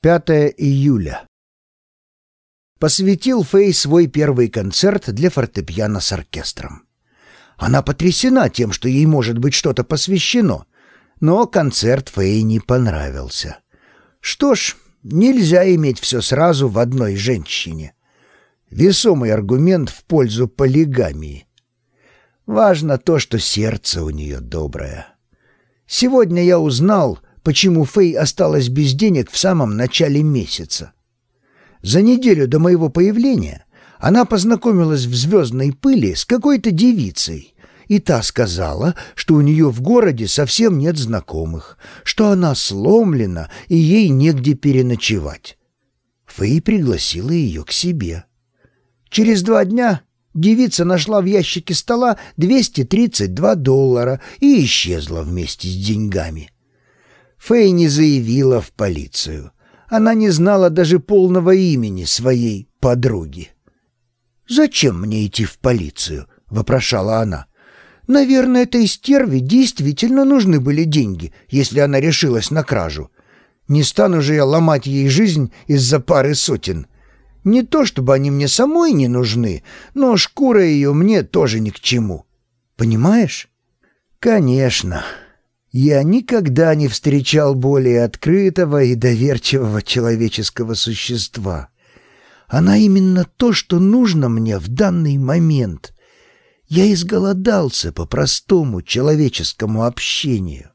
5 июля. Посвятил Фэй свой первый концерт для фортепиано с оркестром. Она потрясена тем, что ей может быть что-то посвящено, но концерт Фэй не понравился. Что ж, нельзя иметь все сразу в одной женщине. Весомый аргумент в пользу полигамии. Важно то, что сердце у нее доброе. Сегодня я узнал, почему Фэй осталась без денег в самом начале месяца. За неделю до моего появления она познакомилась в «Звездной пыли» с какой-то девицей, и та сказала, что у нее в городе совсем нет знакомых, что она сломлена и ей негде переночевать. Фэй пригласила ее к себе. Через два дня девица нашла в ящике стола 232 доллара и исчезла вместе с деньгами. Фэй не заявила в полицию. Она не знала даже полного имени своей подруги. «Зачем мне идти в полицию?» — вопрошала она. «Наверное, этой стерве действительно нужны были деньги, если она решилась на кражу. Не стану же я ломать ей жизнь из-за пары сотен. Не то чтобы они мне самой не нужны, но шкура ее мне тоже ни к чему. Понимаешь?» «Конечно». Я никогда не встречал более открытого и доверчивого человеческого существа. Она именно то, что нужно мне в данный момент. Я изголодался по простому человеческому общению.